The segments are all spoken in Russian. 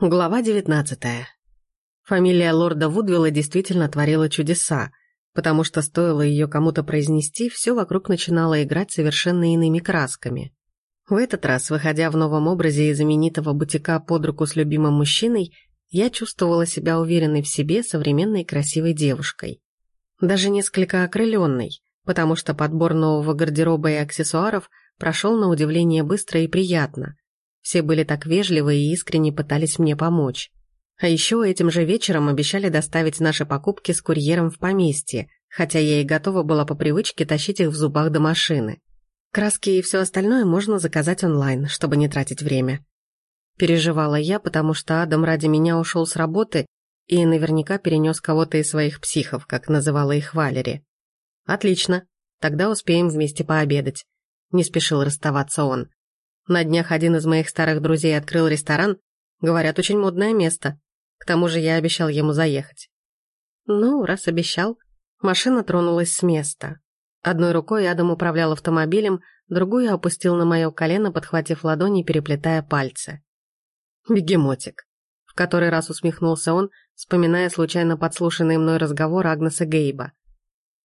Глава девятнадцатая. Фамилия лорда Вудвилла действительно творила чудеса, потому что стоило ее кому-то произнести, все вокруг начинало играть совершенно иными красками. В этот раз, выходя в новом образе из знаменитого бутика под руку с любимым мужчиной, я чувствовала себя уверенной в себе современной красивой девушкой. Даже несколько окрыленной, потому что подбор нового гардероба и аксессуаров прошел на удивление быстро и приятно – все были так вежливы и искренне пытались мне помочь. А еще этим же вечером обещали доставить наши покупки с курьером в поместье, хотя я и готова была по привычке тащить их в зубах до машины. Краски и все остальное можно заказать онлайн, чтобы не тратить время. Переживала я, потому что Адам ради меня ушел с работы и наверняка перенес кого-то из своих психов, как называла их Валери. «Отлично, тогда успеем вместе пообедать», — не спешил расставаться он. На днях один из моих старых друзей открыл ресторан. Говорят, очень модное место. К тому же я обещал ему заехать. Ну, раз обещал. Машина тронулась с места. Одной рукой Адам управлял автомобилем, другую опустил на мое колено, подхватив ладони, переплетая пальцы. «Бегемотик», — в который раз усмехнулся он, вспоминая случайно подслушанный мной разговор Агнеса Гейба.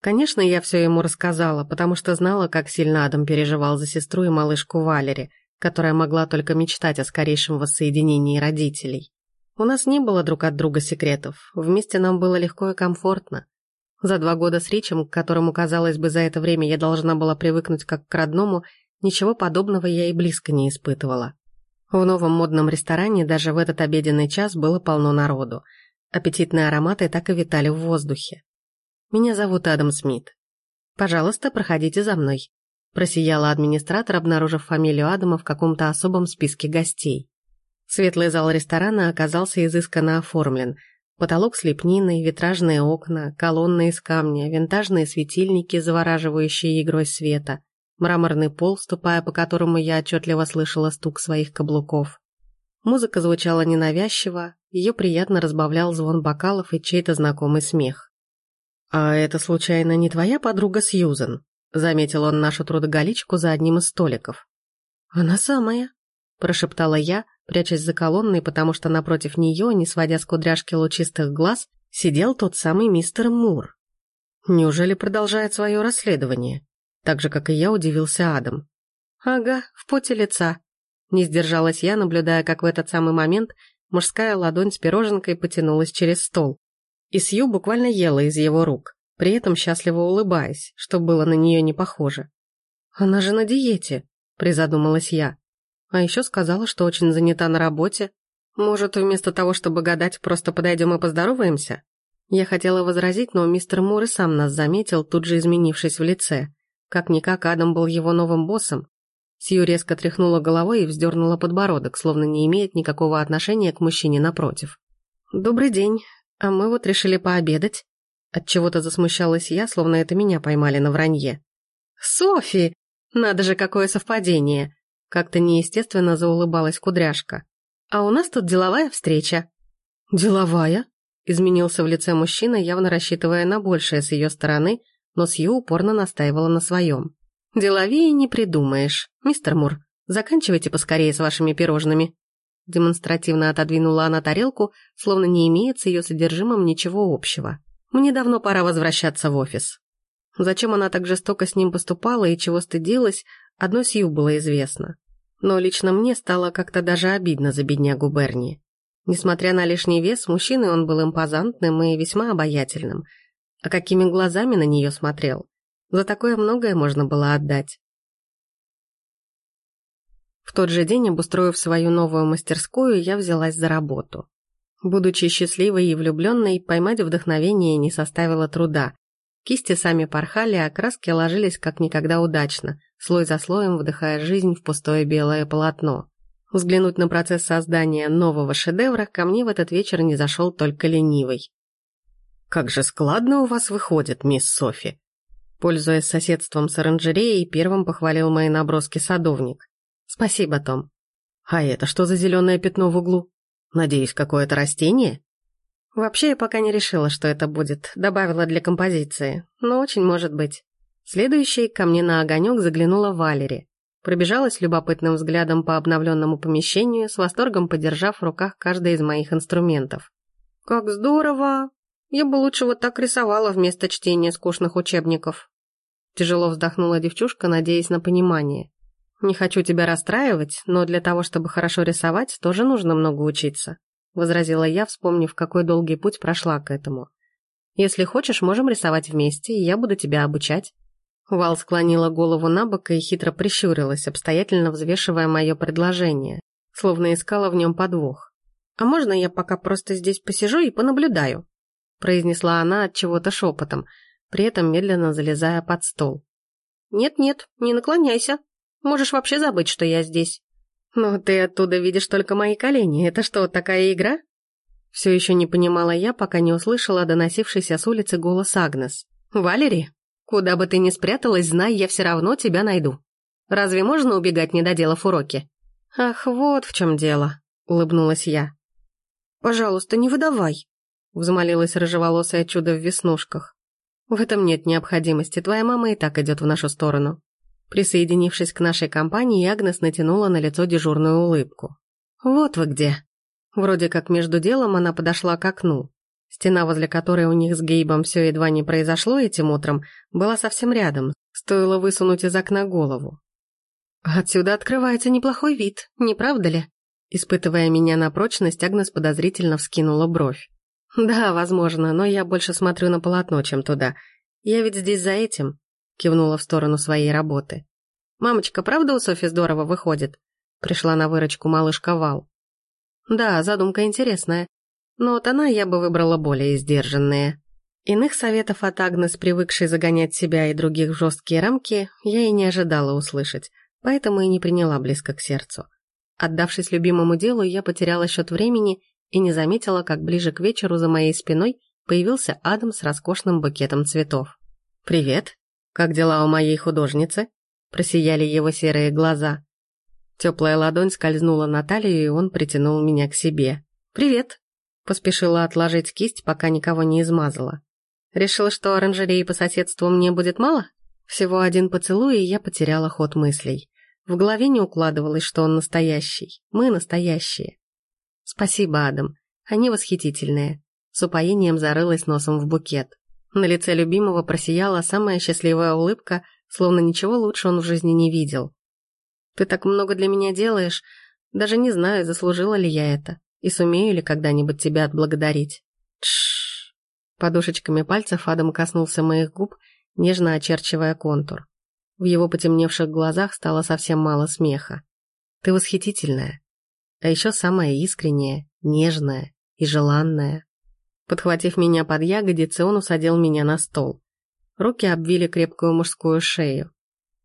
Конечно, я все ему рассказала, потому что знала, как сильно Адам переживал за сестру и малышку Валери — которая могла только мечтать о скорейшем воссоединении родителей. У нас не было друг от друга секретов, вместе нам было легко и комфортно. За два года с Ричем, к которому, казалось бы, за это время я должна была привыкнуть как к родному, ничего подобного я и близко не испытывала. В новом модном ресторане даже в этот обеденный час было полно народу. Аппетитные ароматы так и витали в воздухе. «Меня зовут Адам Смит. Пожалуйста, проходите за мной», Просияла администратор, обнаружив фамилию Адама в каком-то особом списке гостей. Светлый зал ресторана оказался изысканно оформлен. Потолок с лепниной, витражные окна, колонны из камня, винтажные светильники, завораживающие игрой света, мраморный пол, ступая по которому я отчетливо слышала стук своих каблуков. Музыка звучала ненавязчиво, ее приятно разбавлял звон бокалов и чей-то знакомый смех. «А это, случайно, не твоя подруга Сьюзен?» Заметил он нашу трудоголичку за одним из столиков. «Она самая», — прошептала я, прячась за колонной, потому что напротив нее, не сводя с кудряшки лучистых глаз, сидел тот самый мистер Мур. Неужели продолжает свое расследование? Так же, как и я, удивился Адам. «Ага, в поте лица». Не сдержалась я, наблюдая, как в этот самый момент мужская ладонь с пироженкой потянулась через стол. И Сью буквально ела из его рук при этом счастливо улыбаясь, что было на нее не похоже. «Она же на диете», — призадумалась я. А еще сказала, что очень занята на работе. Может, вместо того, чтобы гадать, просто подойдем и поздороваемся? Я хотела возразить, но мистер Мур и сам нас заметил, тут же изменившись в лице. Как-никак Адам был его новым боссом. Сью резко тряхнула головой и вздернула подбородок, словно не имеет никакого отношения к мужчине напротив. «Добрый день. А мы вот решили пообедать. От чего то засмущалась я, словно это меня поймали на вранье. «Софи! Надо же, какое совпадение!» Как-то неестественно заулыбалась кудряшка. «А у нас тут деловая встреча». «Деловая?» Изменился в лице мужчина, явно рассчитывая на большее с ее стороны, но Сью упорно настаивала на своем. «Деловее не придумаешь. Мистер Мур, заканчивайте поскорее с вашими пирожными». Демонстративно отодвинула она тарелку, словно не имеет с ее содержимым ничего общего. Мне давно пора возвращаться в офис. Зачем она так жестоко с ним поступала и чего стыдилась, одно Сью было известно. Но лично мне стало как-то даже обидно за беднягу Берни. Несмотря на лишний вес, мужчиной он был импозантным и весьма обаятельным. А какими глазами на нее смотрел. За такое многое можно было отдать. В тот же день, обустроив свою новую мастерскую, я взялась за работу. Будучи счастливой и влюбленной, поймать вдохновение не составило труда. Кисти сами порхали, а краски ложились как никогда удачно, слой за слоем вдыхая жизнь в пустое белое полотно. Взглянуть на процесс создания нового шедевра ко мне в этот вечер не зашел только ленивый. «Как же складно у вас выходит, мисс Софи!» Пользуясь соседством с оранжереей, первым похвалил мои наброски садовник. «Спасибо, Том». «А это что за зеленое пятно в углу?» Надеюсь, какое-то растение? Вообще я пока не решила, что это будет. Добавила для композиции. Но очень может быть. Следующей ко мне на огонек заглянула Валери. Пробежалась любопытным взглядом по обновленному помещению, с восторгом подержав в руках каждый из моих инструментов. «Как здорово! Я бы лучше вот так рисовала вместо чтения скучных учебников». Тяжело вздохнула девчушка, надеясь на понимание. «Не хочу тебя расстраивать, но для того, чтобы хорошо рисовать, тоже нужно много учиться», возразила я, вспомнив, какой долгий путь прошла к этому. «Если хочешь, можем рисовать вместе, и я буду тебя обучать». Вал склонила голову на бок и хитро прищурилась, обстоятельно взвешивая мое предложение, словно искала в нем подвох. «А можно я пока просто здесь посижу и понаблюдаю?» произнесла она от чего-то шепотом, при этом медленно залезая под стол. «Нет-нет, не наклоняйся. Можешь вообще забыть, что я здесь». «Но ты оттуда видишь только мои колени. Это что, такая игра?» Все еще не понимала я, пока не услышала доносившийся с улицы голос Агнес. «Валери, куда бы ты ни спряталась, знай, я все равно тебя найду. Разве можно убегать, не доделав уроки?» «Ах, вот в чем дело», — улыбнулась я. «Пожалуйста, не выдавай», — взмолилась рыжеволосое чудо в веснушках. «В этом нет необходимости, твоя мама и так идет в нашу сторону». Присоединившись к нашей компании, Агнес натянула на лицо дежурную улыбку. «Вот вы где». Вроде как между делом она подошла к окну. Стена, возле которой у них с Гейбом все едва не произошло этим утром, была совсем рядом, стоило высунуть из окна голову. «Отсюда открывается неплохой вид, не правда ли?» Испытывая меня на прочность, Агнес подозрительно вскинула бровь. «Да, возможно, но я больше смотрю на полотно, чем туда. Я ведь здесь за этим», — кивнула в сторону своей работы. «Мамочка, правда у Софи здорово выходит?» Пришла на выручку малышка Вал. «Да, задумка интересная, но тона я бы выбрала более сдержанные». Иных советов от Агнес, привыкшей загонять себя и других в жесткие рамки, я и не ожидала услышать, поэтому и не приняла близко к сердцу. Отдавшись любимому делу, я потеряла счет времени и не заметила, как ближе к вечеру за моей спиной появился Адам с роскошным букетом цветов. «Привет! Как дела у моей художницы?» Просияли его серые глаза. Теплая ладонь скользнула на талию, и он притянул меня к себе. «Привет!» Поспешила отложить кисть, пока никого не измазала. Решила, что оранжереи по соседству мне будет мало? Всего один поцелуй, и я потеряла ход мыслей. В голове не укладывалось, что он настоящий. Мы настоящие. Спасибо, Адам. Они восхитительные. С упоением зарылась носом в букет. На лице любимого просияла самая счастливая улыбка, словно ничего лучше он в жизни не видел. Ты так много для меня делаешь, даже не знаю, заслужила ли я это, и сумею ли когда-нибудь тебя отблагодарить. Тш. Подушечками пальцев Адам коснулся моих губ, нежно очерчивая контур. В его потемневших глазах стало совсем мало смеха. «Ты восхитительная. А еще самая искренняя, нежная и желанная». Подхватив меня под ягодицы, он усадил меня на стол. Руки обвили крепкую мужскую шею.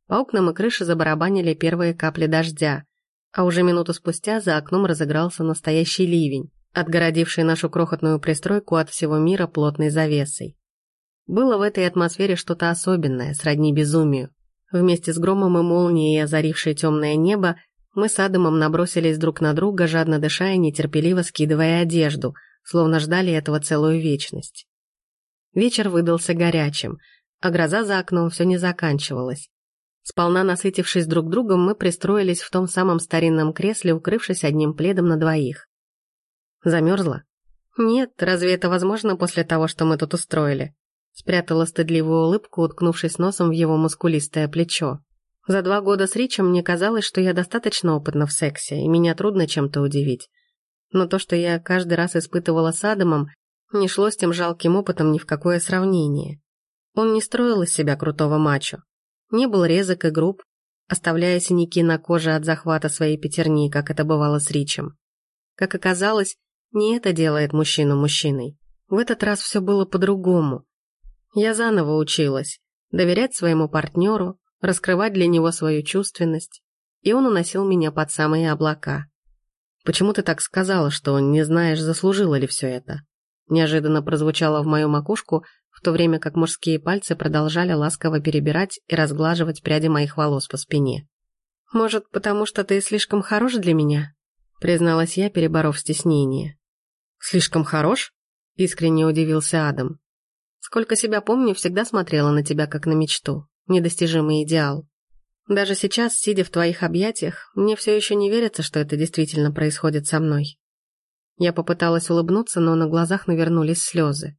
По окнам и крыше забарабанили первые капли дождя, а уже минуту спустя за окном разыгрался настоящий ливень, отгородивший нашу крохотную пристройку от всего мира плотной завесой. Было в этой атмосфере что-то особенное, сродни безумию. Вместе с громом и молнией, озарившей темное небо, мы с Адамом набросились друг на друга, жадно дыша и нетерпеливо скидывая одежду, словно ждали этого целую вечность. Вечер выдался горячим, а гроза за окном все не заканчивалась. Сполна насытившись друг другом, мы пристроились в том самом старинном кресле, укрывшись одним пледом на двоих. Замерзла? Нет, разве это возможно после того, что мы тут устроили? Спрятала стыдливую улыбку, уткнувшись носом в его мускулистое плечо. За два года с Ричем мне казалось, что я достаточно опытна в сексе, и меня трудно чем-то удивить. Но то, что я каждый раз испытывала с Адамом, не шло с тем жалким опытом ни в какое сравнение. Он не строил из себя крутого мачо. Не был резок и груб, оставляя синяки на коже от захвата своей пятерни, как это бывало с Ричем. Как оказалось, не это делает мужчину мужчиной. В этот раз все было по-другому. Я заново училась доверять своему партнеру, раскрывать для него свою чувственность, и он уносил меня под самые облака. «Почему ты так сказала, что не знаешь, заслужила ли все это?» Неожиданно прозвучало в мою макушку, в то время как мужские пальцы продолжали ласково перебирать и разглаживать пряди моих волос по спине. «Может, потому что ты слишком хорош для меня?» призналась я, переборов стеснение. «Слишком хорош?» искренне удивился Адам. Сколько себя помню, всегда смотрела на тебя как на мечту, недостижимый идеал. Даже сейчас, сидя в твоих объятиях, мне все еще не верится, что это действительно происходит со мной. Я попыталась улыбнуться, но на глазах навернулись слезы.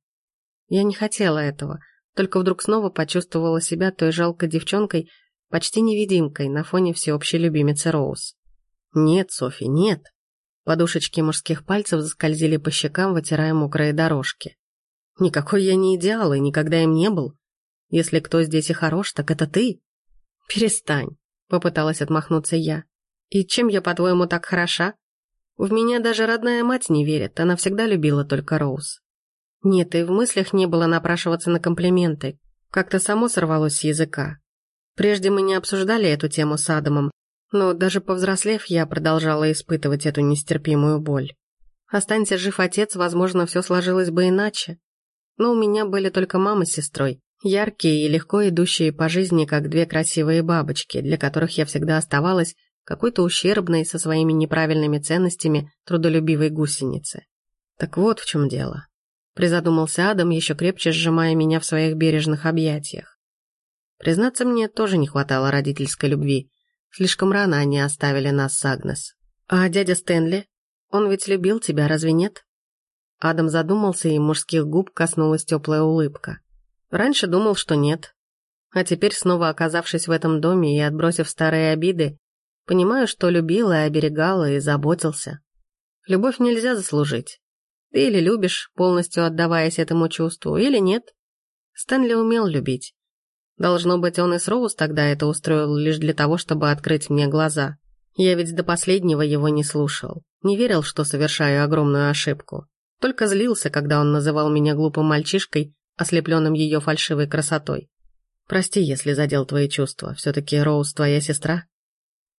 Я не хотела этого, только вдруг снова почувствовала себя той жалкой девчонкой, почти невидимкой на фоне всеобщей любимицы Роуз. «Нет, Софи, нет!» Подушечки мужских пальцев заскользили по щекам, вытирая мокрые дорожки. «Никакой я не идеал и никогда им не был. Если кто здесь и хорош, так это ты!» «Перестань», — попыталась отмахнуться я. «И чем я, по-твоему, так хороша? В меня даже родная мать не верит, она всегда любила только Роуз». Нет, и в мыслях не было напрашиваться на комплименты. Как-то само сорвалось с языка. Прежде мы не обсуждали эту тему с Адамом, но даже повзрослев, я продолжала испытывать эту нестерпимую боль. Останься жив отец, возможно, все сложилось бы иначе. Но у меня были только мама с сестрой, яркие и легко идущие по жизни, как две красивые бабочки, для которых я всегда оставалась какой-то ущербной со своими неправильными ценностями трудолюбивой гусеницы. Так вот в чем дело. Призадумался Адам, еще крепче сжимая меня в своих бережных объятиях. Признаться, мне тоже не хватало родительской любви, Слишком рано они оставили нас с Агнес. А дядя Стэнли? Он ведь любил тебя, разве нет? Адам задумался, и мужских губ коснулась теплая улыбка. Раньше думал, что нет. А теперь, снова оказавшись в этом доме и отбросив старые обиды, понимаю, что любил и оберегал и заботился. Любовь нельзя заслужить. Ты или любишь, полностью отдаваясь этому чувству, или нет. Стэнли умел любить. Должно быть, он и с Роуз тогда это устроил лишь для того, чтобы открыть мне глаза. Я ведь до последнего его не слушал. Не верил, что совершаю огромную ошибку. Только злился, когда он называл меня глупым мальчишкой, ослепленным ее фальшивой красотой. Прости, если задел твои чувства. Все-таки Роуз твоя сестра?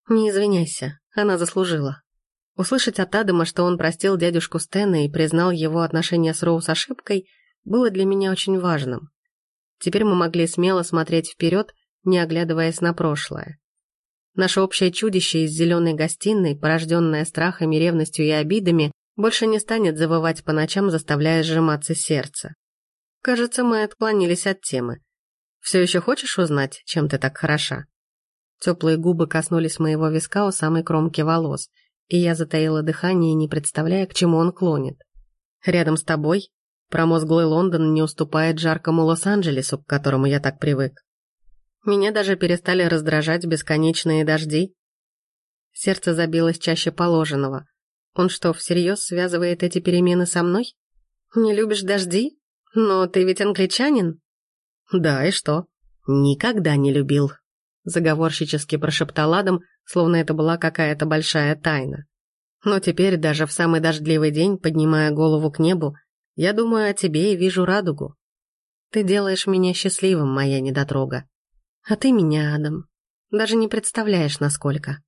Не извиняйся, она заслужила. Услышать от Адама, что он простил дядюшку Стэна и признал его отношения с Роуз ошибкой, было для меня очень важным. Теперь мы могли смело смотреть вперед, не оглядываясь на прошлое. Наше общее чудище из зеленой гостиной, порожденное страхами, ревностью и обидами, больше не станет завывать по ночам, заставляя сжиматься сердце. Кажется, мы отклонились от темы. Все еще хочешь узнать, чем ты так хороша? Теплые губы коснулись моего виска у самой кромки волос, и я затаила дыхание, не представляя, к чему он клонит. Рядом с тобой Промозглый Лондон не уступает жаркому Лос-Анджелесу, к которому я так привык. Меня даже перестали раздражать бесконечные дожди. Сердце забилось чаще положенного. Он что, всерьез связывает эти перемены со мной? Не любишь дожди? Но ты ведь англичанин? Да, и что? Никогда не любил. Заговорщически прошептал Адам, словно это была какая-то большая тайна. Но теперь, даже в самый дождливый день, поднимая голову к небу, я думаю о тебе и вижу радугу. Ты делаешь меня счастливым, моя недотрога. А ты меня, Адам. Даже не представляешь, насколько.